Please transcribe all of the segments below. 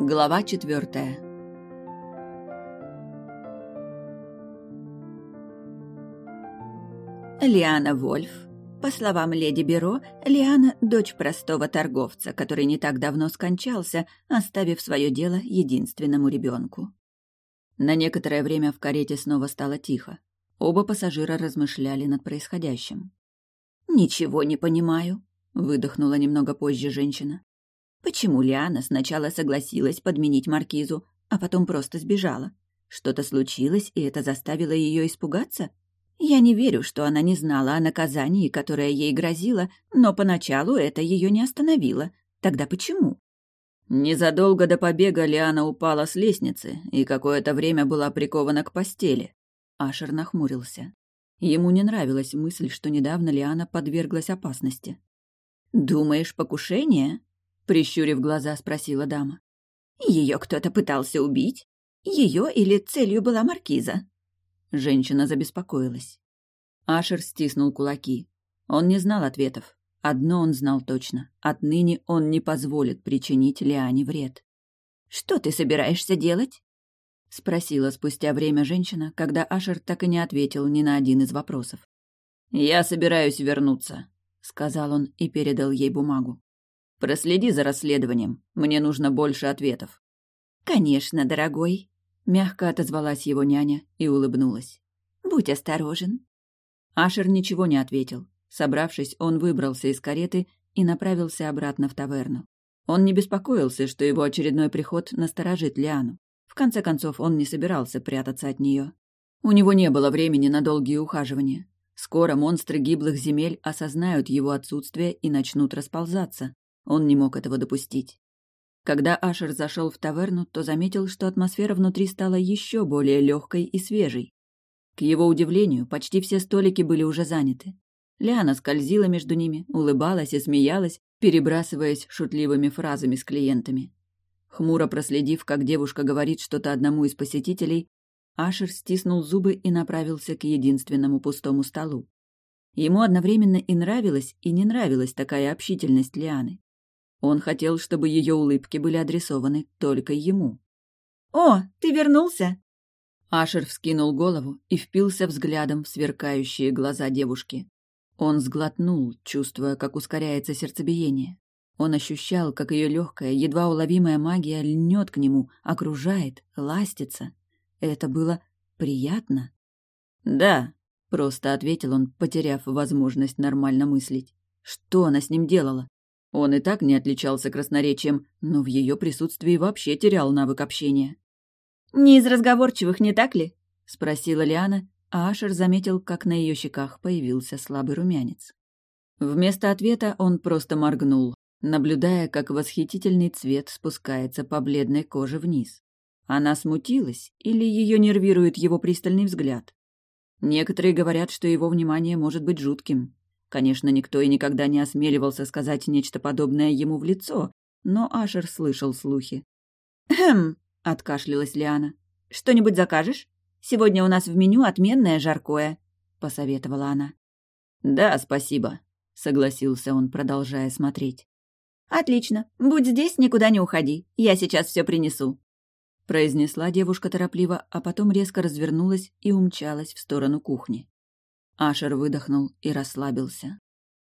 Глава четвертая. Лиана Вольф. По словам леди Беро, Лиана – дочь простого торговца, который не так давно скончался, оставив свое дело единственному ребенку. На некоторое время в карете снова стало тихо. Оба пассажира размышляли над происходящим. «Ничего не понимаю», — выдохнула немного позже женщина. «Почему Лиана сначала согласилась подменить маркизу, а потом просто сбежала? Что-то случилось, и это заставило ее испугаться? Я не верю, что она не знала о наказании, которое ей грозило, но поначалу это ее не остановило. Тогда почему?» Незадолго до побега Лиана упала с лестницы и какое-то время была прикована к постели. Ашер нахмурился. Ему не нравилась мысль, что недавно Лиана подверглась опасности. «Думаешь, покушение?» — прищурив глаза, спросила дама. «Ее кто-то пытался убить? Ее или целью была маркиза?» Женщина забеспокоилась. Ашер стиснул кулаки. Он не знал ответов. Одно он знал точно. Отныне он не позволит причинить Лиане вред. «Что ты собираешься делать?» — спросила спустя время женщина, когда Ашер так и не ответил ни на один из вопросов. «Я собираюсь вернуться», — сказал он и передал ей бумагу. «Проследи за расследованием. Мне нужно больше ответов». «Конечно, дорогой», — мягко отозвалась его няня и улыбнулась. «Будь осторожен». Ашер ничего не ответил. Собравшись, он выбрался из кареты и направился обратно в таверну. Он не беспокоился, что его очередной приход насторожит Лиану. В конце концов, он не собирался прятаться от нее. У него не было времени на долгие ухаживания. Скоро монстры гиблых земель осознают его отсутствие и начнут расползаться. Он не мог этого допустить. Когда Ашер зашел в таверну, то заметил, что атмосфера внутри стала еще более легкой и свежей. К его удивлению, почти все столики были уже заняты. Лиана скользила между ними, улыбалась и смеялась, перебрасываясь шутливыми фразами с клиентами. Хмуро проследив, как девушка говорит что-то одному из посетителей, Ашер стиснул зубы и направился к единственному пустому столу. Ему одновременно и нравилась, и не нравилась такая общительность Лианы. Он хотел, чтобы ее улыбки были адресованы только ему. «О, ты вернулся!» Ашер вскинул голову и впился взглядом в сверкающие глаза девушки. Он сглотнул, чувствуя, как ускоряется сердцебиение. Он ощущал, как ее легкая, едва уловимая магия льнет к нему, окружает, ластится. Это было приятно. «Да», — просто ответил он, потеряв возможность нормально мыслить. Что она с ним делала? Он и так не отличался красноречием, но в ее присутствии вообще терял навык общения. «Не из разговорчивых, не так ли?» — спросила Лиана, а Ашер заметил, как на ее щеках появился слабый румянец. Вместо ответа он просто моргнул, наблюдая, как восхитительный цвет спускается по бледной коже вниз. Она смутилась или ее нервирует его пристальный взгляд? Некоторые говорят, что его внимание может быть жутким. Конечно, никто и никогда не осмеливался сказать нечто подобное ему в лицо, но Ашер слышал слухи. «Хм», — откашлялась Лиана. «Что-нибудь закажешь?» Сегодня у нас в меню отменное жаркое», — посоветовала она. «Да, спасибо», — согласился он, продолжая смотреть. «Отлично. Будь здесь, никуда не уходи. Я сейчас все принесу», — произнесла девушка торопливо, а потом резко развернулась и умчалась в сторону кухни. Ашер выдохнул и расслабился.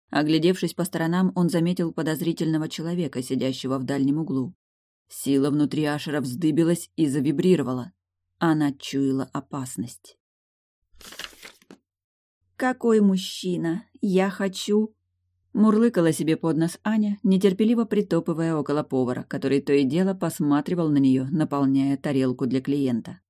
Оглядевшись по сторонам, он заметил подозрительного человека, сидящего в дальнем углу. Сила внутри Ашера вздыбилась и завибрировала. Она чуяла опасность. «Какой мужчина! Я хочу...» Мурлыкала себе под нос Аня, нетерпеливо притопывая около повара, который то и дело посматривал на нее, наполняя тарелку для клиента.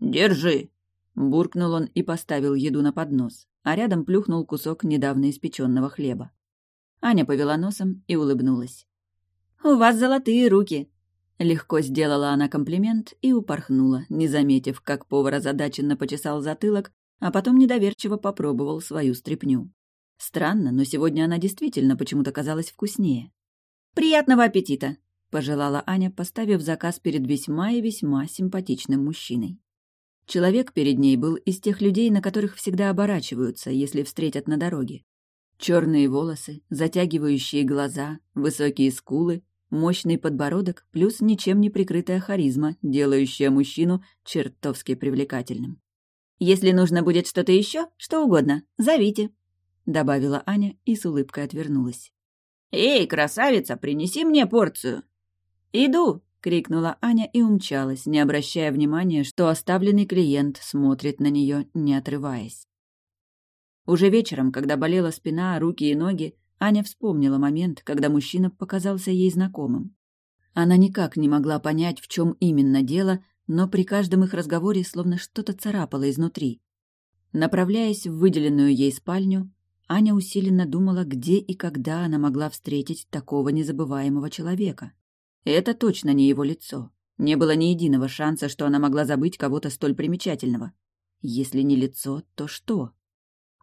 «Держи!» — буркнул он и поставил еду на поднос, а рядом плюхнул кусок недавно испеченного хлеба. Аня повела носом и улыбнулась. «У вас золотые руки!» Легко сделала она комплимент и упорхнула, не заметив, как повар озадаченно почесал затылок, а потом недоверчиво попробовал свою стряпню. Странно, но сегодня она действительно почему-то казалась вкуснее. «Приятного аппетита!» — пожелала Аня, поставив заказ перед весьма и весьма симпатичным мужчиной. Человек перед ней был из тех людей, на которых всегда оборачиваются, если встретят на дороге. Черные волосы, затягивающие глаза, высокие скулы мощный подбородок плюс ничем не прикрытая харизма, делающая мужчину чертовски привлекательным. «Если нужно будет что-то еще, что угодно, зовите», — добавила Аня и с улыбкой отвернулась. «Эй, красавица, принеси мне порцию!» «Иду!» — крикнула Аня и умчалась, не обращая внимания, что оставленный клиент смотрит на нее, не отрываясь. Уже вечером, когда болела спина, руки и ноги, Аня вспомнила момент, когда мужчина показался ей знакомым. Она никак не могла понять, в чем именно дело, но при каждом их разговоре словно что-то царапало изнутри. Направляясь в выделенную ей спальню, Аня усиленно думала, где и когда она могла встретить такого незабываемого человека. Это точно не его лицо. Не было ни единого шанса, что она могла забыть кого-то столь примечательного. Если не лицо, то что?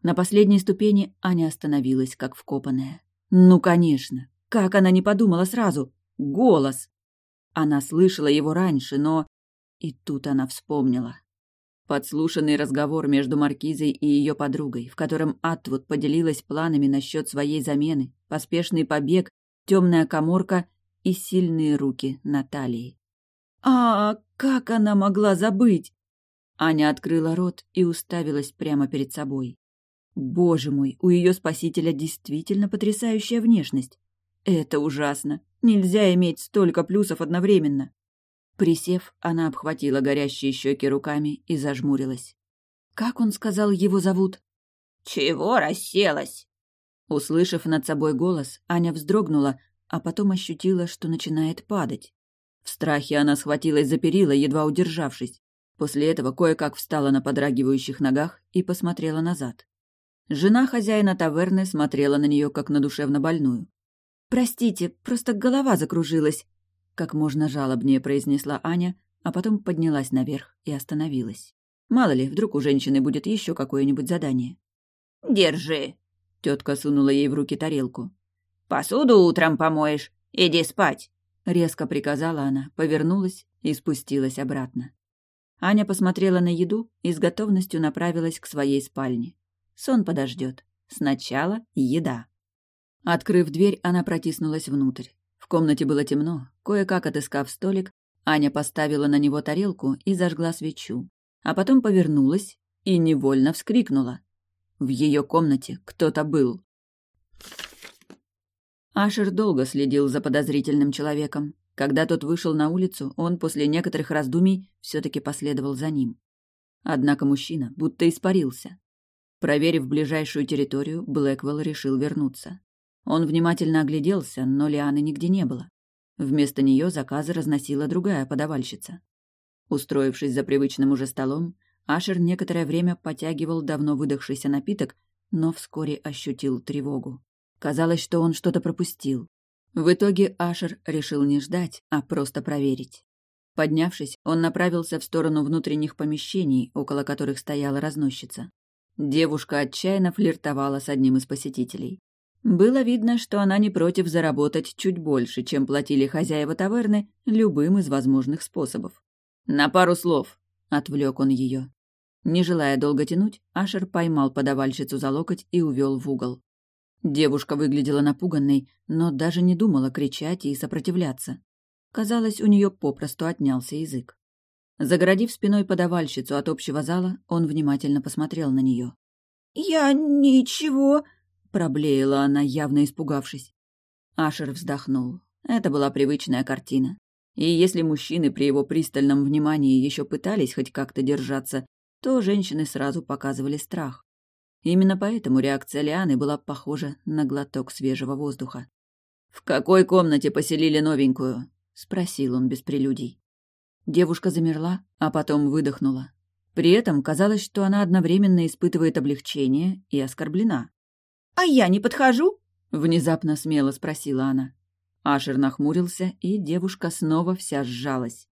На последней ступени Аня остановилась, как вкопанная. Ну, конечно. Как она не подумала сразу? Голос! Она слышала его раньше, но... И тут она вспомнила. Подслушанный разговор между Маркизой и ее подругой, в котором Атвуд поделилась планами насчет своей замены, поспешный побег, темная коморка и сильные руки Натальи. А, как она могла забыть? Аня открыла рот и уставилась прямо перед собой. Боже мой, у ее спасителя действительно потрясающая внешность. Это ужасно. Нельзя иметь столько плюсов одновременно. Присев, она обхватила горящие щеки руками и зажмурилась. Как он сказал, его зовут? «Чего расселась?» Услышав над собой голос, Аня вздрогнула, а потом ощутила, что начинает падать. В страхе она схватилась за перила, едва удержавшись. После этого кое-как встала на подрагивающих ногах и посмотрела назад. Жена хозяина таверны смотрела на нее, как на душевно больную. «Простите, просто голова закружилась», — как можно жалобнее произнесла Аня, а потом поднялась наверх и остановилась. Мало ли, вдруг у женщины будет еще какое-нибудь задание. «Держи», — тетка сунула ей в руки тарелку. «Посуду утром помоешь. Иди спать», — резко приказала она, повернулась и спустилась обратно. Аня посмотрела на еду и с готовностью направилась к своей спальне. Сон подождет. Сначала еда. Открыв дверь, она протиснулась внутрь. В комнате было темно. Кое-как отыскав столик, Аня поставила на него тарелку и зажгла свечу. А потом повернулась и невольно вскрикнула. В ее комнате кто-то был. Ашер долго следил за подозрительным человеком. Когда тот вышел на улицу, он после некоторых раздумий все-таки последовал за ним. Однако мужчина будто испарился. Проверив ближайшую территорию, Блэквелл решил вернуться. Он внимательно огляделся, но Лианы нигде не было. Вместо нее заказы разносила другая подавальщица. Устроившись за привычным уже столом, Ашер некоторое время потягивал давно выдохшийся напиток, но вскоре ощутил тревогу. Казалось, что он что-то пропустил. В итоге Ашер решил не ждать, а просто проверить. Поднявшись, он направился в сторону внутренних помещений, около которых стояла разносчица. Девушка отчаянно флиртовала с одним из посетителей. Было видно, что она не против заработать чуть больше, чем платили хозяева таверны, любым из возможных способов. «На пару слов», — отвлек он ее. Не желая долго тянуть, Ашер поймал подавальщицу за локоть и увел в угол. Девушка выглядела напуганной, но даже не думала кричать и сопротивляться. Казалось, у нее попросту отнялся язык. Загородив спиной подавальщицу от общего зала, он внимательно посмотрел на нее. «Я ничего...» — проблеяла она, явно испугавшись. Ашер вздохнул. Это была привычная картина. И если мужчины при его пристальном внимании еще пытались хоть как-то держаться, то женщины сразу показывали страх. Именно поэтому реакция Лианы была похожа на глоток свежего воздуха. «В какой комнате поселили новенькую?» — спросил он без прелюдий. Девушка замерла, а потом выдохнула. При этом казалось, что она одновременно испытывает облегчение и оскорблена. «А я не подхожу?» — внезапно смело спросила она. Ашер нахмурился, и девушка снова вся сжалась.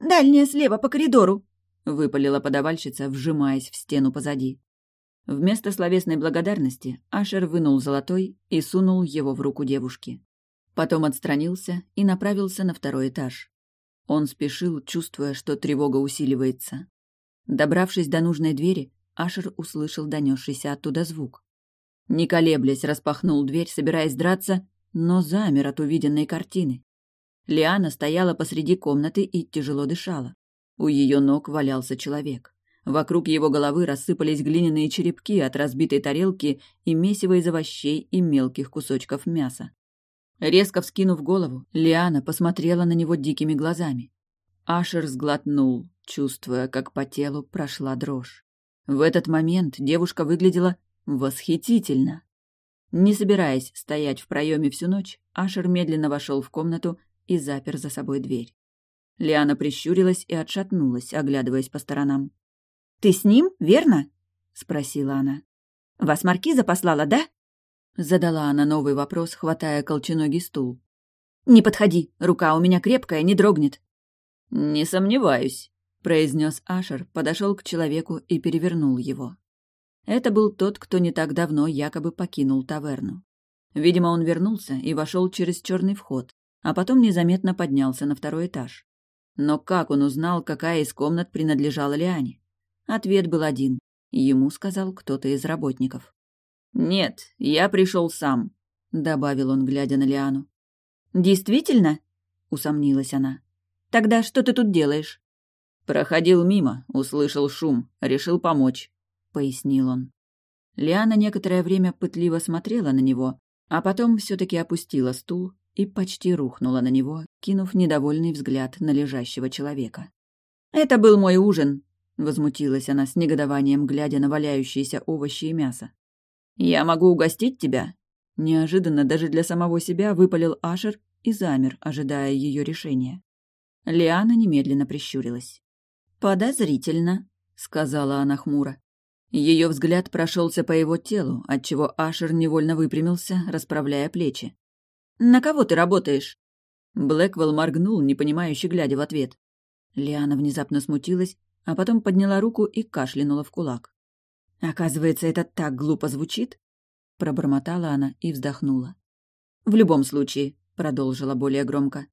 «Дальняя слева по коридору», — выпалила подавальщица, вжимаясь в стену позади. Вместо словесной благодарности Ашер вынул золотой и сунул его в руку девушки. Потом отстранился и направился на второй этаж. Он спешил, чувствуя, что тревога усиливается. Добравшись до нужной двери, Ашер услышал донесшийся оттуда звук. Не колеблясь, распахнул дверь, собираясь драться, но замер от увиденной картины. Лиана стояла посреди комнаты и тяжело дышала. У ее ног валялся человек. Вокруг его головы рассыпались глиняные черепки от разбитой тарелки и месиво из овощей и мелких кусочков мяса. Резко вскинув голову, Лиана посмотрела на него дикими глазами. Ашер сглотнул, чувствуя, как по телу прошла дрожь. В этот момент девушка выглядела восхитительно. Не собираясь стоять в проеме всю ночь, Ашер медленно вошел в комнату и запер за собой дверь. Лиана прищурилась и отшатнулась, оглядываясь по сторонам. «Ты с ним, верно?» — спросила она. «Вас маркиза послала, да?» Задала она новый вопрос, хватая колченогий стул. «Не подходи, рука у меня крепкая, не дрогнет». «Не сомневаюсь», — произнес Ашер, подошел к человеку и перевернул его. Это был тот, кто не так давно якобы покинул таверну. Видимо, он вернулся и вошел через черный вход, а потом незаметно поднялся на второй этаж. Но как он узнал, какая из комнат принадлежала Лиане? Ответ был один. Ему сказал кто-то из работников. «Нет, я пришел сам», — добавил он, глядя на Лиану. «Действительно?» — усомнилась она. «Тогда что ты тут делаешь?» «Проходил мимо, услышал шум, решил помочь», — пояснил он. Лиана некоторое время пытливо смотрела на него, а потом все таки опустила стул и почти рухнула на него, кинув недовольный взгляд на лежащего человека. «Это был мой ужин», — возмутилась она с негодованием, глядя на валяющиеся овощи и мясо. «Я могу угостить тебя?» Неожиданно даже для самого себя выпалил Ашер и замер, ожидая ее решения. Лиана немедленно прищурилась. «Подозрительно», — сказала она хмуро. Ее взгляд прошелся по его телу, отчего Ашер невольно выпрямился, расправляя плечи. «На кого ты работаешь?» Блэквелл моргнул, непонимающе глядя в ответ. Лиана внезапно смутилась, а потом подняла руку и кашлянула в кулак. «Оказывается, это так глупо звучит?» Пробормотала она и вздохнула. «В любом случае», — продолжила более громко.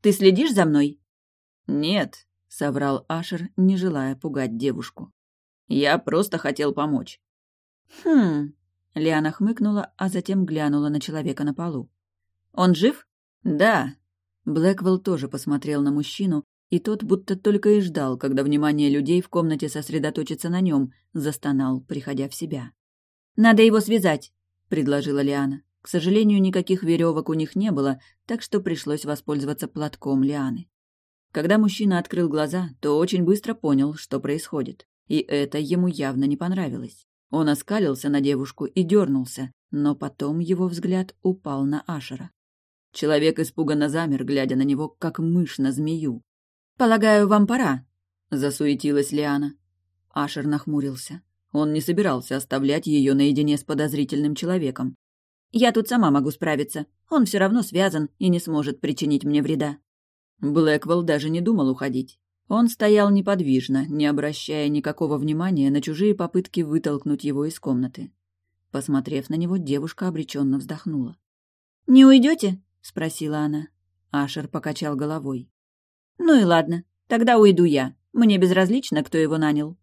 «Ты следишь за мной?» «Нет», — соврал Ашер, не желая пугать девушку. «Я просто хотел помочь». «Хм...» — Лиана хмыкнула, а затем глянула на человека на полу. «Он жив?» «Да». Блэквелл тоже посмотрел на мужчину, и тот будто только и ждал, когда внимание людей в комнате сосредоточится на нем, застонал, приходя в себя. «Надо его связать», — предложила Лиана. К сожалению, никаких веревок у них не было, так что пришлось воспользоваться платком Лианы. Когда мужчина открыл глаза, то очень быстро понял, что происходит. И это ему явно не понравилось. Он оскалился на девушку и дернулся, но потом его взгляд упал на Ашера. Человек испуганно замер, глядя на него, как мышь на змею. «Полагаю, вам пора», — засуетилась Лиана. Ашер нахмурился. Он не собирался оставлять ее наедине с подозрительным человеком. «Я тут сама могу справиться. Он все равно связан и не сможет причинить мне вреда». Блэквелл даже не думал уходить. Он стоял неподвижно, не обращая никакого внимания на чужие попытки вытолкнуть его из комнаты. Посмотрев на него, девушка обреченно вздохнула. «Не уйдете? спросила она. Ашер покачал головой. «Ну и ладно, тогда уйду я. Мне безразлично, кто его нанял».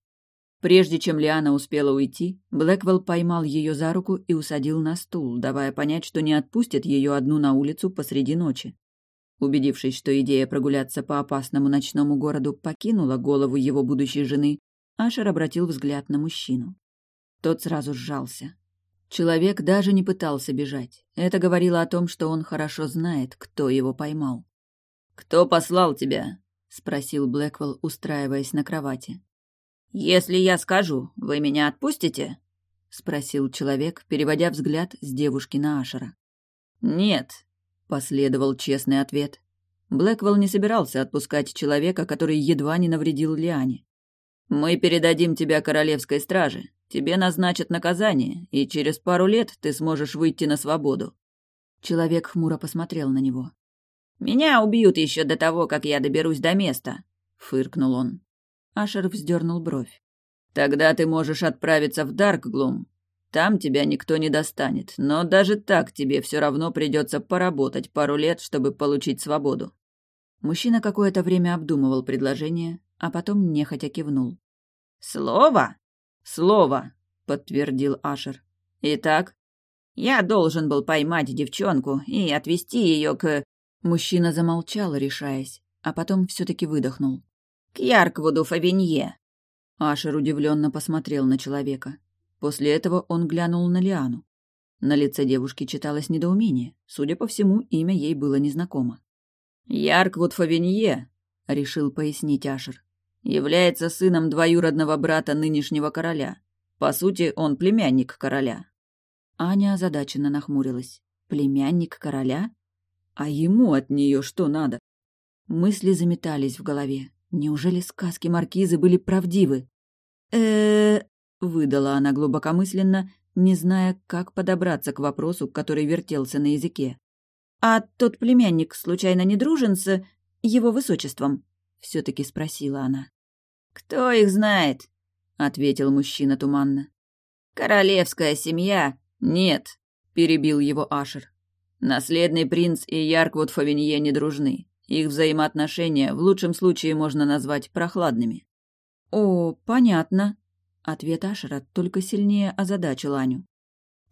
Прежде чем Лиана успела уйти, Блэквелл поймал ее за руку и усадил на стул, давая понять, что не отпустит ее одну на улицу посреди ночи. Убедившись, что идея прогуляться по опасному ночному городу покинула голову его будущей жены, Ашер обратил взгляд на мужчину. Тот сразу сжался. Человек даже не пытался бежать. Это говорило о том, что он хорошо знает, кто его поймал. «Кто послал тебя?» — спросил Блэквелл, устраиваясь на кровати. «Если я скажу, вы меня отпустите?» — спросил человек, переводя взгляд с девушки на Ашера. «Нет», — последовал честный ответ. Блэквелл не собирался отпускать человека, который едва не навредил Лиане. «Мы передадим тебя королевской страже. Тебе назначат наказание, и через пару лет ты сможешь выйти на свободу». Человек хмуро посмотрел на него. «Меня убьют еще до того, как я доберусь до места», — фыркнул он. Ашер вздернул бровь. «Тогда ты можешь отправиться в Даркглум. Там тебя никто не достанет, но даже так тебе все равно придется поработать пару лет, чтобы получить свободу». Мужчина какое-то время обдумывал предложение, а потом нехотя кивнул. «Слово?» «Слово», — подтвердил Ашер. «Итак?» «Я должен был поймать девчонку и отвезти ее к Мужчина замолчал, решаясь, а потом все таки выдохнул. «К Ярквуду Фавинье!» Ашер удивленно посмотрел на человека. После этого он глянул на Лиану. На лице девушки читалось недоумение. Судя по всему, имя ей было незнакомо. «Ярквуд Фавинье», — решил пояснить Ашер, — «является сыном двоюродного брата нынешнего короля. По сути, он племянник короля». Аня озадаченно нахмурилась. «Племянник короля? А ему от нее что надо?» Мысли заметались в голове. Неужели сказки маркизы были правдивы? э выдала она глубокомысленно, не зная, как подобраться к вопросу, который вертелся на языке. «А тот племянник случайно не дружен с его высочеством?» — все-таки спросила она. «Кто их знает?» — ответил мужчина туманно. «Королевская семья? Нет», — перебил его Ашер. «Наследный принц и Ярквуд Фавинье не дружны. Их взаимоотношения в лучшем случае можно назвать прохладными». «О, понятно», Ответ Ашера только сильнее озадачил Аню.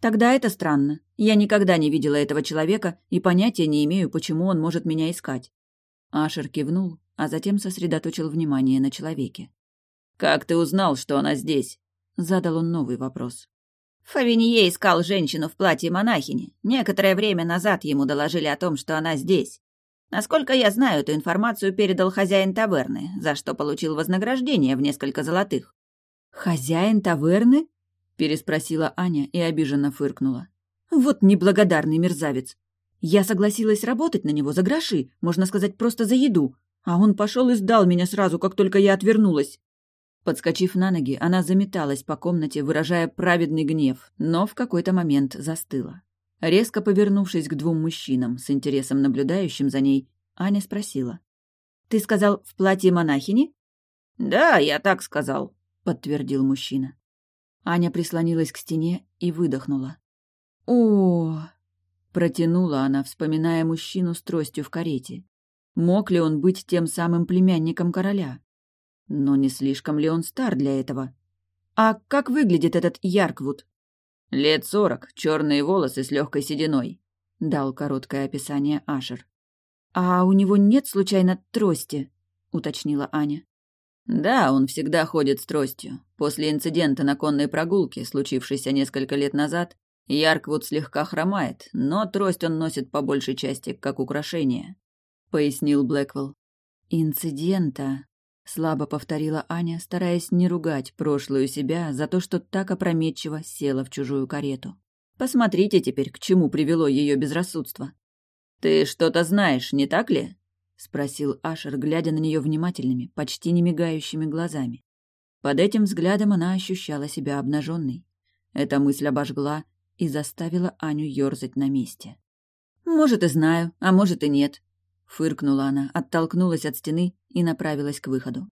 «Тогда это странно. Я никогда не видела этого человека и понятия не имею, почему он может меня искать». Ашер кивнул, а затем сосредоточил внимание на человеке. «Как ты узнал, что она здесь?» Задал он новый вопрос. Фавинье искал женщину в платье монахини. Некоторое время назад ему доложили о том, что она здесь. Насколько я знаю, эту информацию передал хозяин таверны, за что получил вознаграждение в несколько золотых. «Хозяин таверны?» — переспросила Аня и обиженно фыркнула. «Вот неблагодарный мерзавец! Я согласилась работать на него за гроши, можно сказать, просто за еду, а он пошел и сдал меня сразу, как только я отвернулась». Подскочив на ноги, она заметалась по комнате, выражая праведный гнев, но в какой-то момент застыла. Резко повернувшись к двум мужчинам, с интересом наблюдающим за ней, Аня спросила. «Ты сказал, в платье монахини?» «Да, я так сказал», подтвердил мужчина. Аня прислонилась к стене и выдохнула. О, протянула она, вспоминая мужчину с тростью в карете. Мог ли он быть тем самым племянником короля? Но не слишком ли он стар для этого? А как выглядит этот Ярквуд? Лет сорок, черные волосы с легкой сединой, дал короткое описание Ашер. А у него нет случайно трости? уточнила Аня. Да, он всегда ходит с тростью. После инцидента на конной прогулке, случившейся несколько лет назад, Ярквуд слегка хромает, но трость он носит по большей части как украшение», — пояснил Блэквелл. «Инцидента», — слабо повторила Аня, стараясь не ругать прошлую себя за то, что так опрометчиво села в чужую карету. «Посмотрите теперь, к чему привело ее безрассудство». «Ты что-то знаешь, не так ли?» — спросил Ашер, глядя на нее внимательными, почти не мигающими глазами. Под этим взглядом она ощущала себя обнаженной. Эта мысль обожгла и заставила Аню ерзать на месте. «Может, и знаю, а может, и нет», — фыркнула она, оттолкнулась от стены и направилась к выходу.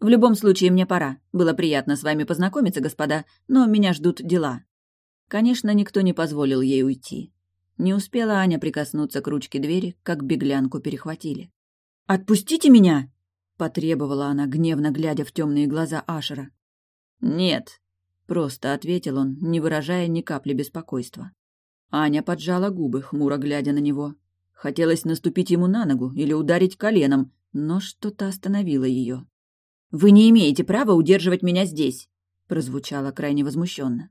«В любом случае, мне пора. Было приятно с вами познакомиться, господа, но меня ждут дела». Конечно, никто не позволил ей уйти. Не успела Аня прикоснуться к ручке двери, как беглянку перехватили. «Отпустите меня!» — потребовала она, гневно глядя в темные глаза Ашера. «Нет», — просто ответил он, не выражая ни капли беспокойства. Аня поджала губы, хмуро глядя на него. Хотелось наступить ему на ногу или ударить коленом, но что-то остановило ее. «Вы не имеете права удерживать меня здесь», — прозвучало крайне возмущенно.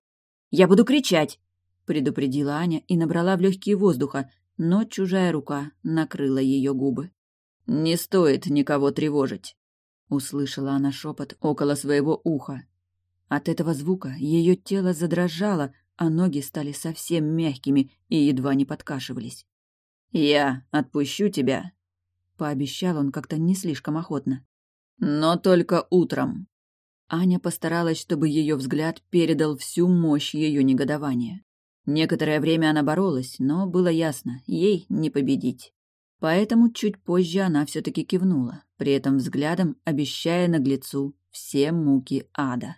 «Я буду кричать», — предупредила Аня и набрала в легкие воздуха, но чужая рука накрыла ее губы. «Не стоит никого тревожить», — услышала она шепот около своего уха. От этого звука ее тело задрожало, а ноги стали совсем мягкими и едва не подкашивались. «Я отпущу тебя», — пообещал он как-то не слишком охотно. «Но только утром». Аня постаралась, чтобы ее взгляд передал всю мощь ее негодования. Некоторое время она боролась, но было ясно, ей не победить. Поэтому чуть позже она все-таки кивнула, при этом взглядом обещая наглецу все муки ада.